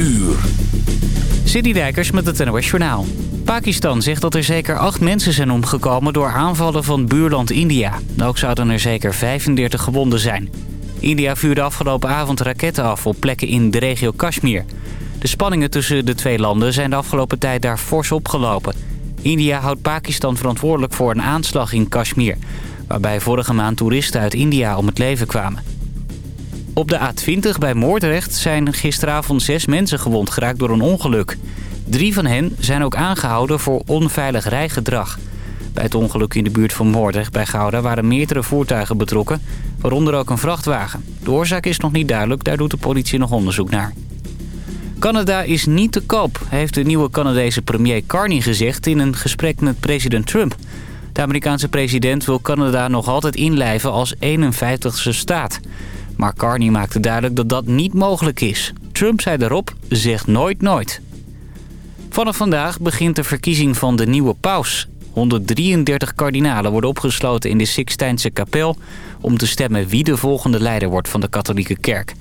uur. Dijkers met het NOS Journaal. Pakistan zegt dat er zeker acht mensen zijn omgekomen door aanvallen van buurland India. Ook zouden er zeker 35 gewonden zijn. India vuurde afgelopen avond raketten af op plekken in de regio Kashmir. De spanningen tussen de twee landen zijn de afgelopen tijd daar fors opgelopen. India houdt Pakistan verantwoordelijk voor een aanslag in Kashmir... waarbij vorige maand toeristen uit India om het leven kwamen. Op de A20 bij Moordrecht zijn gisteravond zes mensen gewond geraakt door een ongeluk. Drie van hen zijn ook aangehouden voor onveilig rijgedrag. Bij het ongeluk in de buurt van Moordrecht bij Gouda waren meerdere voertuigen betrokken, waaronder ook een vrachtwagen. De oorzaak is nog niet duidelijk, daar doet de politie nog onderzoek naar. Canada is niet te koop, heeft de nieuwe Canadese premier Carney gezegd in een gesprek met president Trump. De Amerikaanse president wil Canada nog altijd inlijven als 51ste staat. Maar Carney maakte duidelijk dat dat niet mogelijk is. Trump zei daarop, zeg nooit nooit. Vanaf vandaag begint de verkiezing van de nieuwe paus. 133 kardinalen worden opgesloten in de Sixtijnse kapel... om te stemmen wie de volgende leider wordt van de katholieke kerk.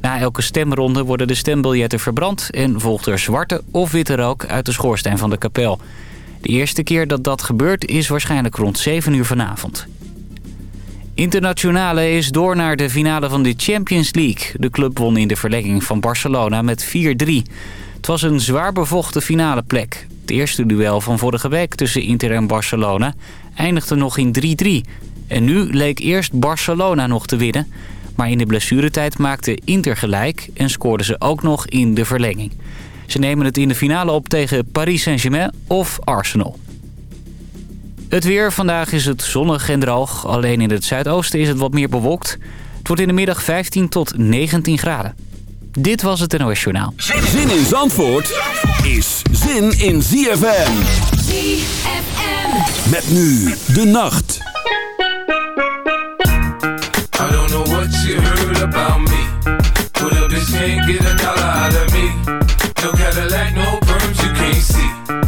Na elke stemronde worden de stembiljetten verbrand... en volgt er zwarte of witte rook uit de schoorsteen van de kapel. De eerste keer dat dat gebeurt is waarschijnlijk rond 7 uur vanavond. Internationale is door naar de finale van de Champions League. De club won in de verlenging van Barcelona met 4-3. Het was een zwaar bevochten finale plek. Het eerste duel van vorige week tussen Inter en Barcelona eindigde nog in 3-3. En nu leek eerst Barcelona nog te winnen. Maar in de blessuretijd maakte Inter gelijk en scoorden ze ook nog in de verlenging. Ze nemen het in de finale op tegen Paris Saint-Germain of Arsenal. Het weer. Vandaag is het zonnig en droog. Alleen in het zuidoosten is het wat meer bewolkt. Het wordt in de middag 15 tot 19 graden. Dit was het NOS Journaal. Zin in Zandvoort is zin in ZFM. ZFM. Met nu de nacht. I don't know what you heard about me. But a bitch can't get a dollar out of me. No Cadillac, no perms, you can't see.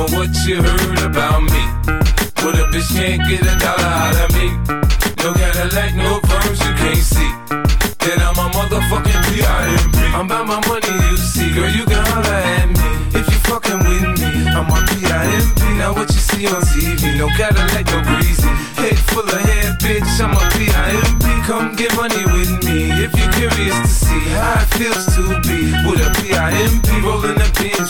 What you heard about me. But a bitch can't get a dollar out of me. No Cadillac, no perms, you can't see. Then I'm a motherfucking P.I.M.P. I'm about my money, you see. Girl, you can holler at me if you fucking with me. I'm a P.I.M.P. Now what you see on TV, no Cadillac, no greasy. Head full of hair, bitch, I'm a P.I.M.P. Come get money with me if you're curious to see how it feels to be with a P.I.M.P. rolling the pins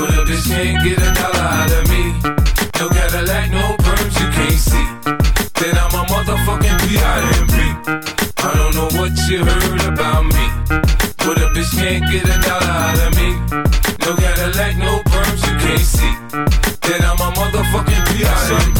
But a bitch can't get a dollar out of me. No Cadillac, no perms, you can't see. Then I'm a motherfucking P.I.M.P. I don't know what you heard about me. But a bitch can't get a dollar out of me. No Cadillac, no perms, you can't see. Then I'm a motherfucking P.I.M.P.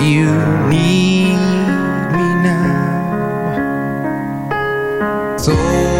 you need me now. So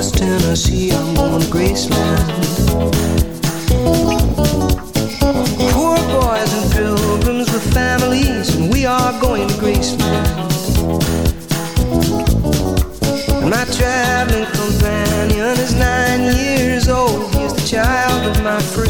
Memphis, Tennessee. I'm going to Graceland. Poor boys and pilgrims with families, and we are going to Graceland. And my traveling companion is nine years old. He's the child of my first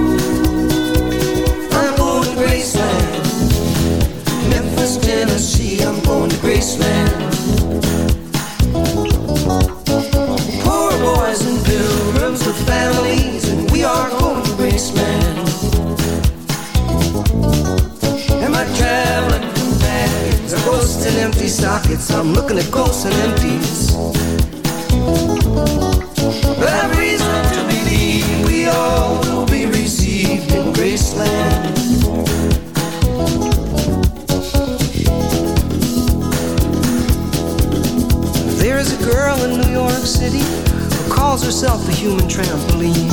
Memphis, Tennessee. I'm going to Graceland. Poor boys and pilgrims with families, and we are going to Graceland. And my traveling companions are ghosts and empty sockets. I'm looking at ghosts and empties. New York City who calls herself a human trampoline.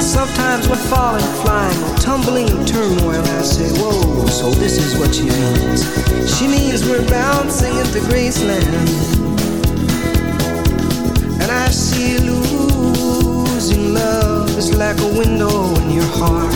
Sometimes we're falling, flying, or tumbling in turmoil, I say, Whoa, so this is what she means. She means we're bouncing into Graceland. And I see losing love is like a window in your heart.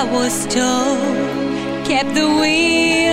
I was told, kept the wheel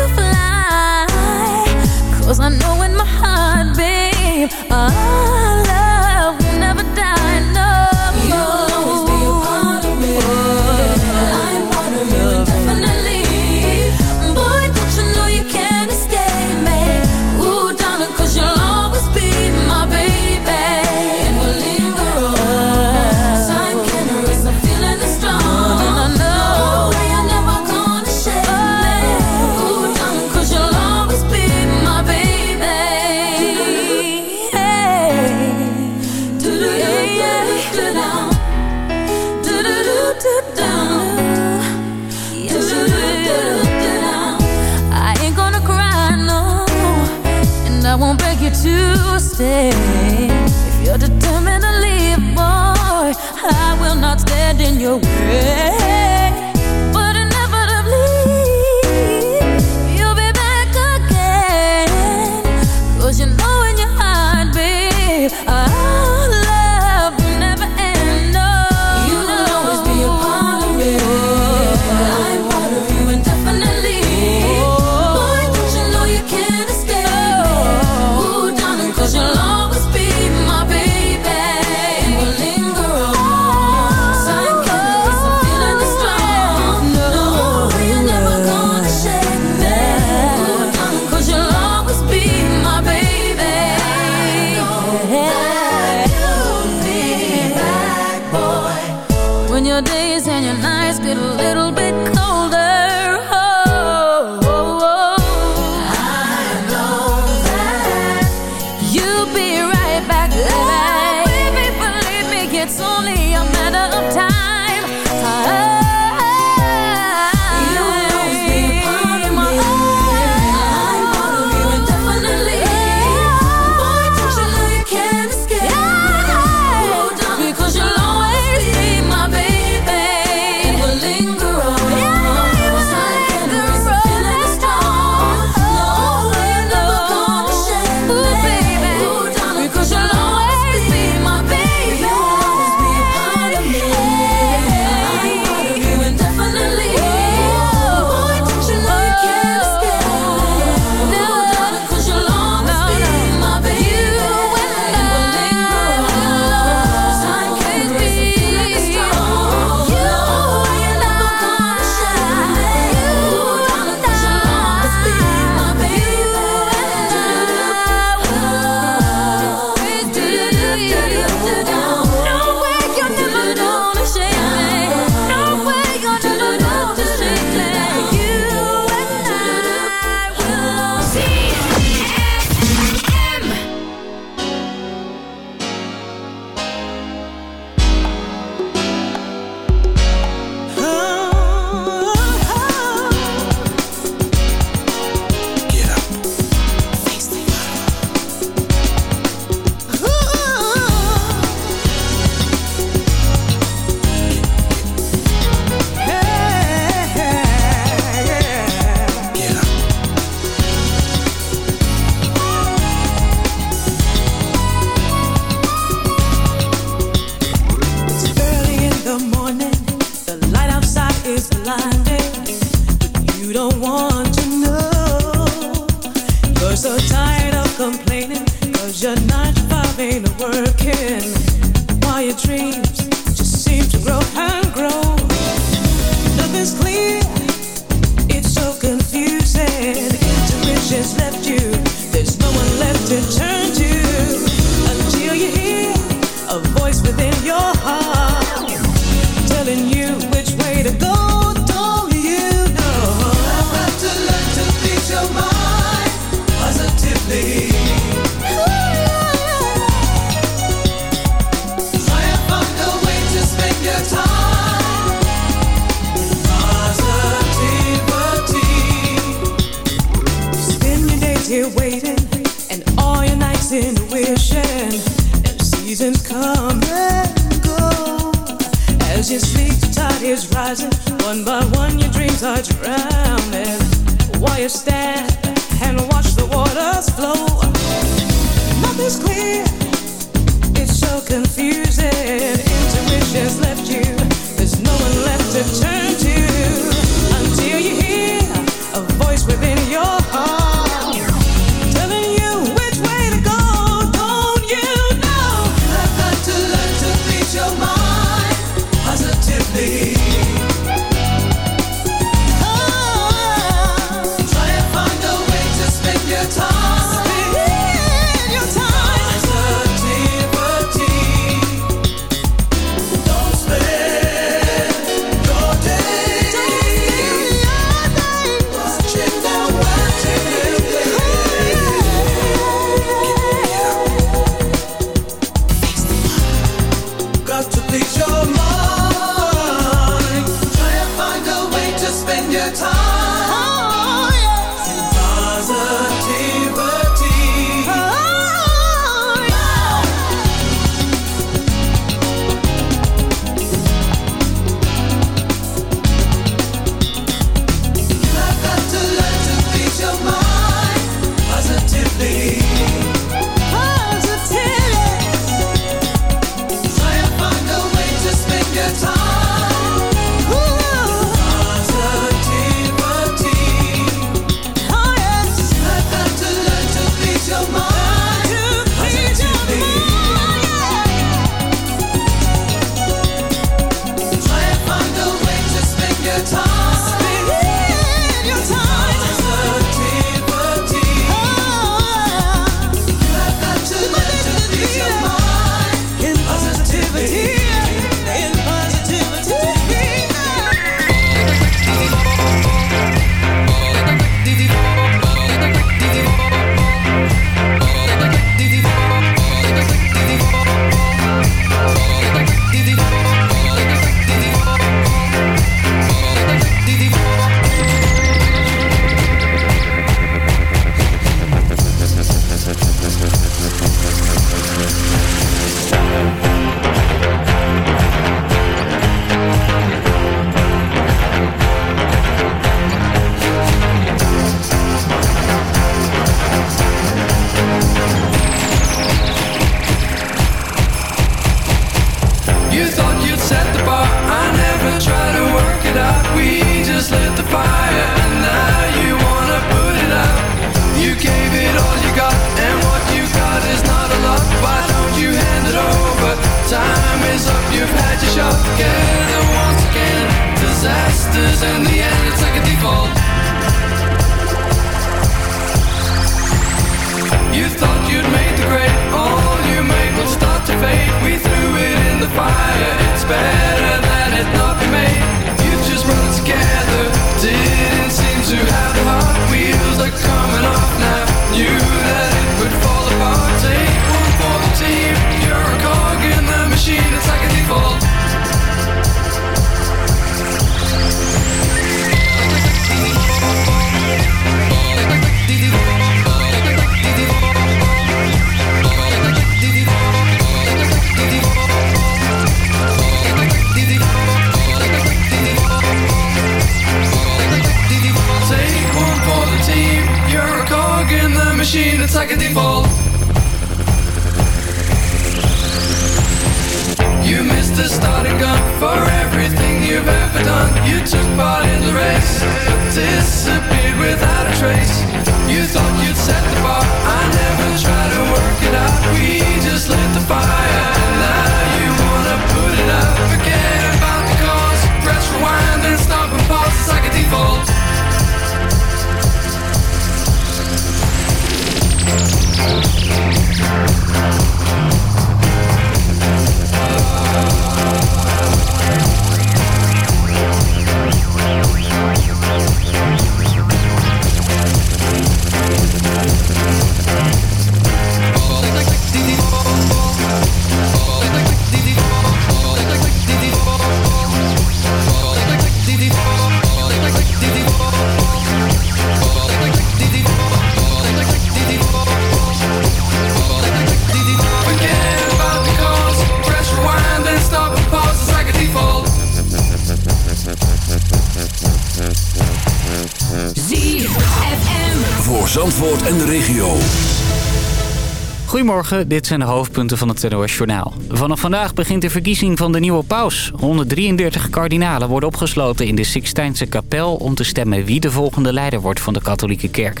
Dit zijn de hoofdpunten van het NOS Journaal. Vanaf vandaag begint de verkiezing van de nieuwe paus. 133 kardinalen worden opgesloten in de Sixtijnse kapel... om te stemmen wie de volgende leider wordt van de katholieke kerk.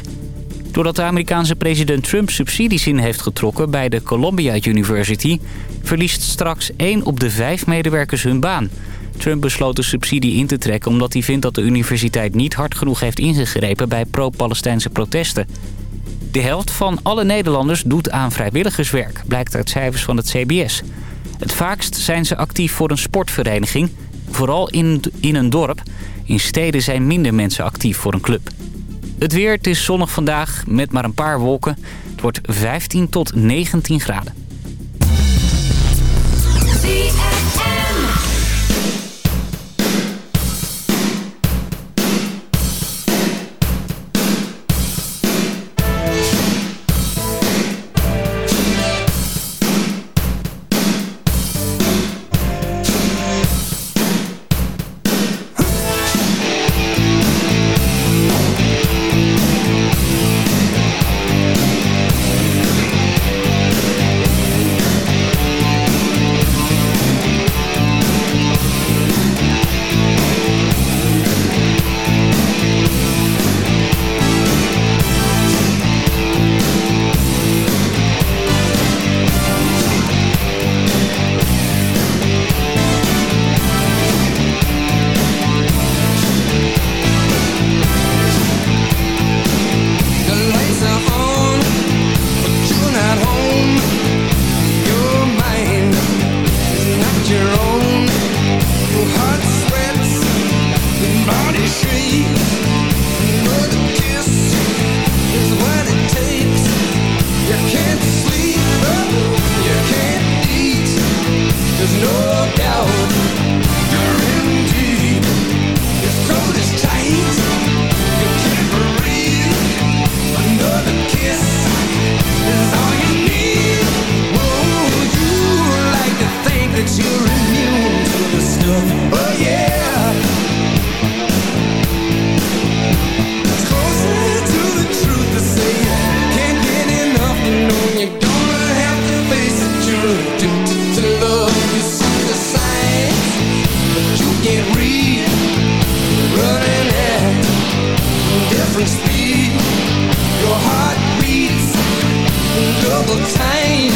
Doordat de Amerikaanse president Trump subsidies in heeft getrokken... bij de Columbia University... verliest straks 1 op de 5 medewerkers hun baan. Trump besloot de subsidie in te trekken... omdat hij vindt dat de universiteit niet hard genoeg heeft ingegrepen... bij pro-Palestijnse protesten. De helft van alle Nederlanders doet aan vrijwilligerswerk, blijkt uit cijfers van het CBS. Het vaakst zijn ze actief voor een sportvereniging, vooral in, in een dorp. In steden zijn minder mensen actief voor een club. Het weer, het is zonnig vandaag met maar een paar wolken. Het wordt 15 tot 19 graden. time